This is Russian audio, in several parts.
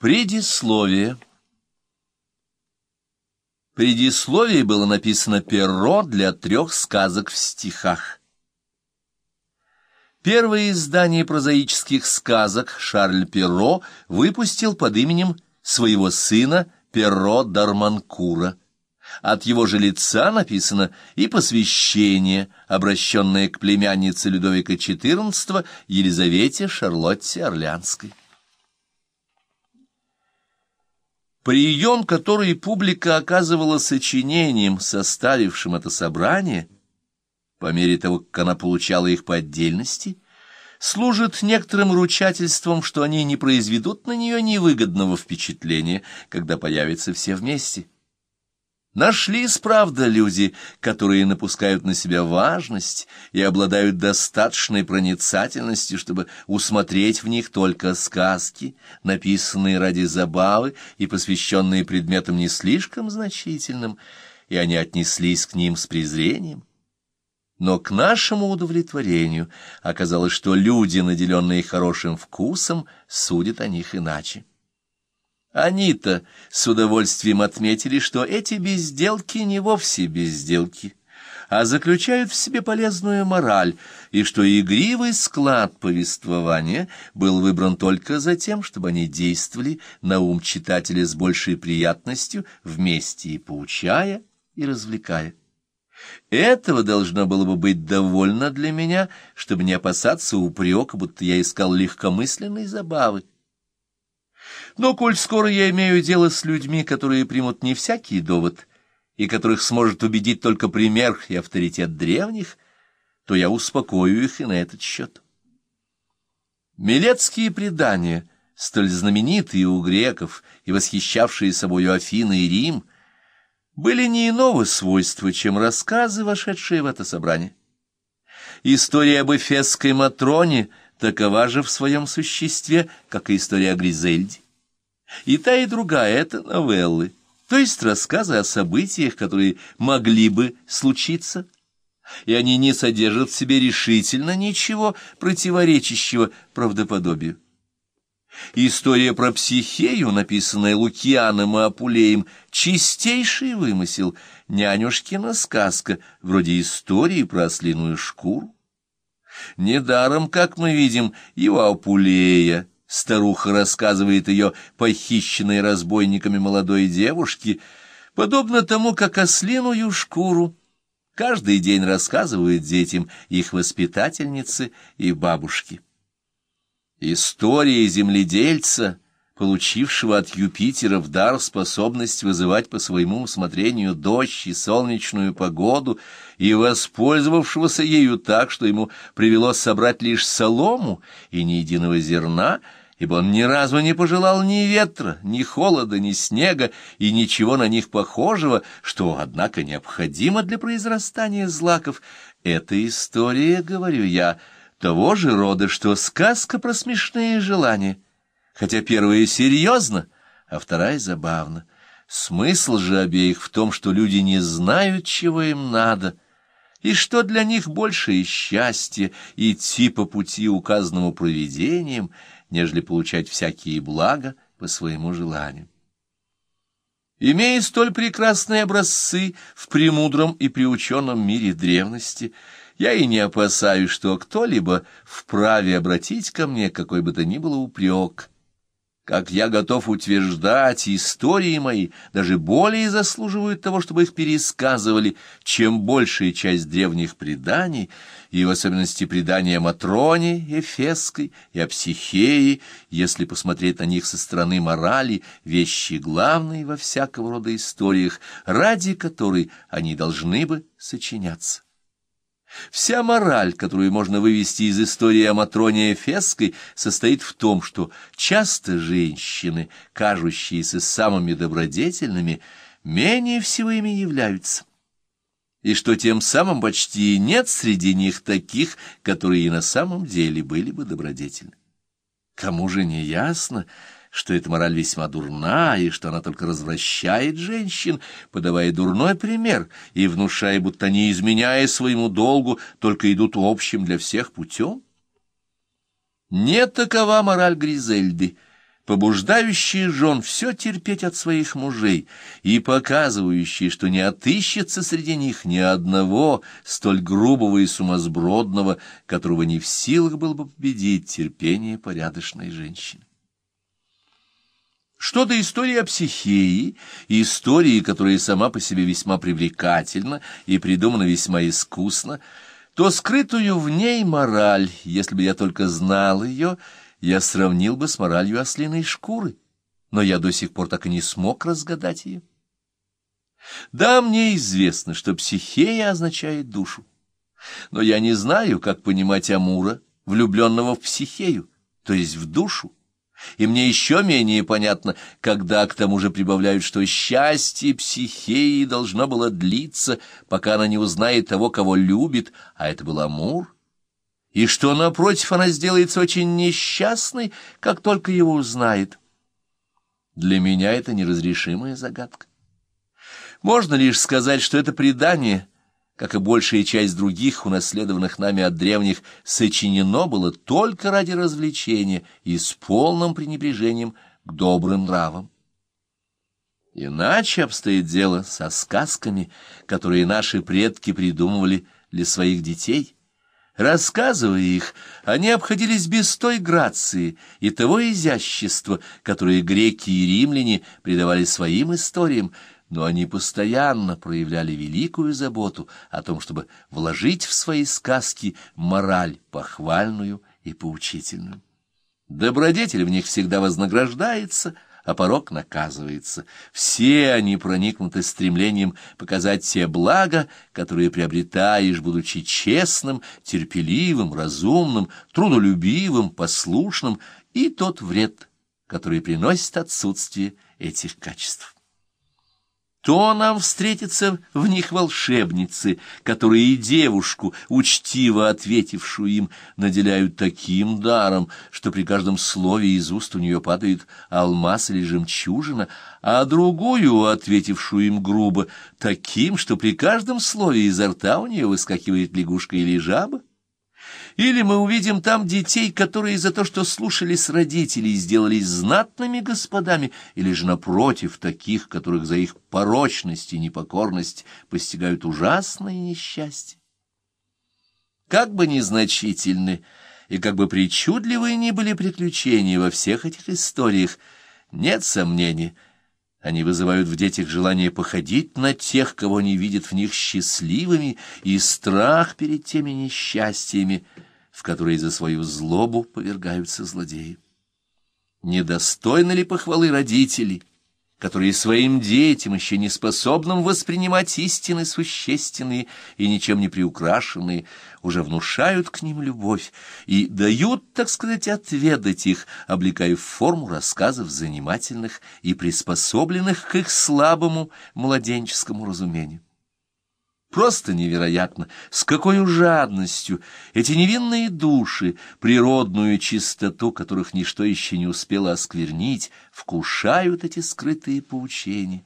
Предисловие Предисловие было написано перо для трех сказок в стихах. Первое издание прозаических сказок Шарль Перро выпустил под именем своего сына Перро Дарманкура. От его же лица написано и посвящение, обращенное к племяннице Людовика XIV Елизавете Шарлотте Орлянской. Прием, который публика оказывала сочинением, составившим это собрание, по мере того, как она получала их по отдельности, служит некоторым ручательством, что они не произведут на нее невыгодного впечатления, когда появятся все вместе. Нашлись, правда, люди, которые напускают на себя важность и обладают достаточной проницательностью, чтобы усмотреть в них только сказки, написанные ради забавы и посвященные предметам не слишком значительным, и они отнеслись к ним с презрением. Но к нашему удовлетворению оказалось, что люди, наделенные хорошим вкусом, судят о них иначе. Они-то с удовольствием отметили, что эти безделки не вовсе безделки, а заключают в себе полезную мораль, и что игривый склад повествования был выбран только за тем, чтобы они действовали на ум читателя с большей приятностью, вместе и поучая, и развлекая. Этого должно было бы быть довольно для меня, чтобы не опасаться упрека, будто я искал легкомысленной забавы. Но коль скоро я имею дело с людьми, которые примут не всякий довод, и которых сможет убедить только пример и авторитет древних, то я успокою их и на этот счет. Милецкие предания, столь знаменитые у греков и восхищавшие собою Афины и Рим, были не иного свойства, чем рассказы, вошедшие в это собрание. История об эфесской Матроне такова же в своем существе, как и история о Гризельде. И та, и другая — это новеллы, то есть рассказы о событиях, которые могли бы случиться, и они не содержат в себе решительно ничего противоречащего правдоподобию. История про психею, написанная Лукианом и Апулеем, чистейший вымысел, нянюшкина сказка, вроде истории про ослиную шкуру. Недаром, как мы видим, его Апулея Старуха рассказывает ее похищенной разбойниками молодой девушке, подобно тому, как ослиную шкуру каждый день рассказывают детям их воспитательницы и бабушки. История земледельца, получившего от Юпитера в дар способность вызывать по своему усмотрению дождь и солнечную погоду, и воспользовавшегося ею так, что ему привелось собрать лишь солому и ни единого зерна — ибо он ни разу не пожелал ни ветра, ни холода, ни снега и ничего на них похожего, что, однако, необходимо для произрастания злаков. Эта история, говорю я, того же рода, что сказка про смешные желания, хотя первая серьезно, а вторая забавна. Смысл же обеих в том, что люди не знают, чего им надо, и что для них большее счастье идти по пути, указанному провидением, нежели получать всякие блага по своему желанию. Имея столь прекрасные образцы в премудром и приученном мире древности, я и не опасаюсь, что кто-либо вправе обратить ко мне какой бы то ни было упрек, как я готов утверждать, истории мои даже более заслуживают того, чтобы их пересказывали, чем большая часть древних преданий, и в особенности предания о Матроне, Эфесской и о Психее, если посмотреть на них со стороны морали, вещи главные во всякого рода историях, ради которой они должны бы сочиняться. Вся мораль, которую можно вывести из истории о Матроне Эфесской, состоит в том, что часто женщины, кажущиеся самыми добродетельными, менее всего ими являются, и что тем самым почти нет среди них таких, которые и на самом деле были бы добродетельны. Кому же не ясно, что эта мораль весьма дурна, и что она только развращает женщин, подавая дурной пример и внушая, будто они, изменяя своему долгу, только идут общим для всех путем? Не такова мораль Гризельды, побуждающие жен все терпеть от своих мужей и показывающие, что не отыщется среди них ни одного столь грубого и сумасбродного, которого не в силах было бы победить терпение порядочной женщины. Что до истории о психеи, истории, которая сама по себе весьма привлекательна и придумана весьма искусно, то скрытую в ней мораль, если бы я только знал ее, я сравнил бы с моралью ослиной шкуры, но я до сих пор так и не смог разгадать ее. Да, мне известно, что психея означает душу, но я не знаю, как понимать Амура, влюбленного в психею, то есть в душу. И мне еще менее понятно, когда к тому же прибавляют, что счастье психеи должно было длиться, пока она не узнает того, кого любит, а это был Амур, и что, напротив, она сделается очень несчастной, как только его узнает. Для меня это неразрешимая загадка. Можно лишь сказать, что это предание — как и большая часть других, унаследованных нами от древних, сочинено было только ради развлечения и с полным пренебрежением к добрым нравам. Иначе обстоит дело со сказками, которые наши предки придумывали для своих детей. Рассказывая их, они обходились без той грации и того изящества, которые греки и римляне придавали своим историям, но они постоянно проявляли великую заботу о том, чтобы вложить в свои сказки мораль похвальную и поучительную. Добродетель в них всегда вознаграждается, а порок наказывается. Все они проникнуты стремлением показать те блага, которые приобретаешь, будучи честным, терпеливым, разумным, трудолюбивым, послушным, и тот вред, который приносит отсутствие этих качеств то нам встретится в них волшебницы, которые и девушку, учтиво ответившую им, наделяют таким даром, что при каждом слове из уст у нее падает алмаз или жемчужина, а другую, ответившую им грубо, таким, что при каждом слове изо рта у нее выскакивает лягушка или жаба. Или мы увидим там детей, которые за то, что слушались родителей, сделались знатными господами, или же, напротив, таких, которых за их порочность и непокорность постигают ужасное несчастье. Как бы незначительны и как бы причудливы ни были приключения во всех этих историях, нет сомнений, они вызывают в детях желание походить на тех, кого они видят в них счастливыми, и страх перед теми несчастьями, в которые за свою злобу повергаются злодеи. Недостойны ли похвалы родителей, которые своим детям, еще не способным воспринимать истины существенные и ничем не приукрашенные, уже внушают к ним любовь и дают, так сказать, отведать их, облекая в форму рассказов занимательных и приспособленных к их слабому младенческому разумению? Просто невероятно, с какой жадностью эти невинные души, природную чистоту, которых ничто еще не успело осквернить, вкушают эти скрытые поучения.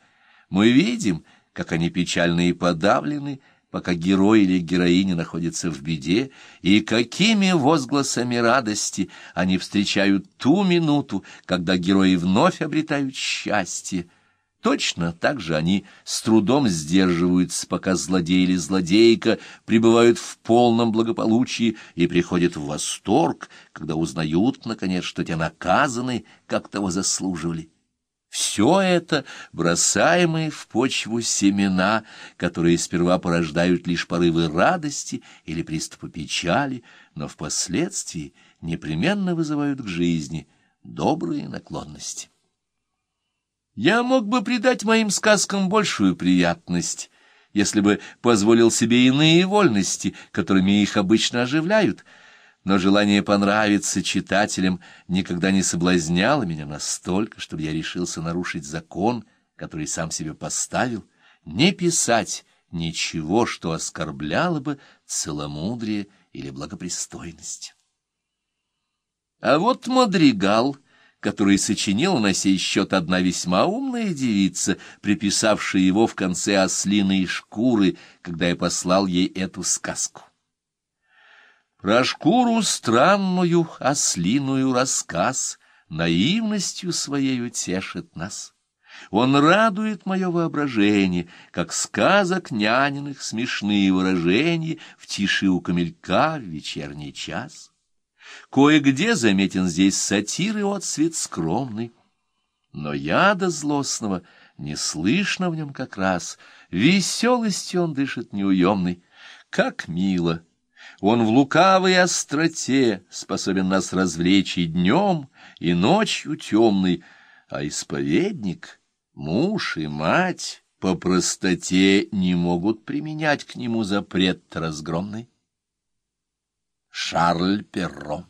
Мы видим, как они печальны и подавлены, пока герой или героиня находятся в беде, и какими возгласами радости они встречают ту минуту, когда герои вновь обретают счастье, Точно так же они с трудом сдерживаются, пока злодей или злодейка пребывают в полном благополучии и приходят в восторг, когда узнают, наконец, что те наказаны, как того заслуживали. Все это бросаемые в почву семена, которые сперва порождают лишь порывы радости или приступы печали, но впоследствии непременно вызывают к жизни добрые наклонности. Я мог бы придать моим сказкам большую приятность, если бы позволил себе иные вольности, которыми их обычно оживляют, но желание понравиться читателям никогда не соблазняло меня настолько, чтобы я решился нарушить закон, который сам себе поставил, не писать ничего, что оскорбляло бы целомудрие или благопристойность. А вот Мадригал — который сочинила на сей счет одна весьма умная девица, приписавшая его в конце ослиной шкуры, когда я послал ей эту сказку. Про шкуру странную, ослиную рассказ, наивностью своей утешит нас. Он радует мое воображение, как сказок няниных смешные выражения в тиши у камелька в вечерний час. Кое-где заметен здесь сатир и отцвет скромный, но яда злостного не слышно в нем как раз, веселостью он дышит неуемный. Как мило! Он в лукавой остроте способен нас развлечь и днем, и ночью темный, а исповедник — Муж и мать по простоте не могут применять к нему запрет разгромный. Шарль Перро